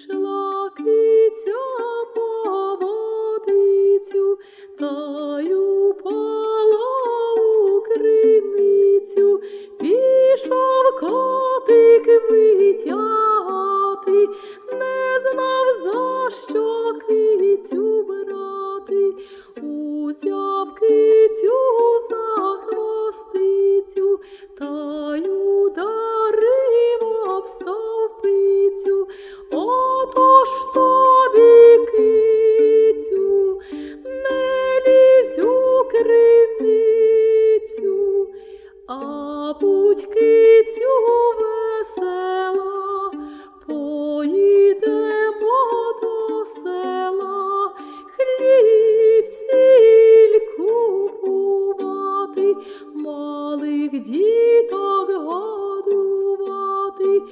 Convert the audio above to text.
Пішла киця по водицю та й упала у пішов котик витя. Батьки цього весела, поїдемо до села, хліб сіль купувати, малих діток годувати.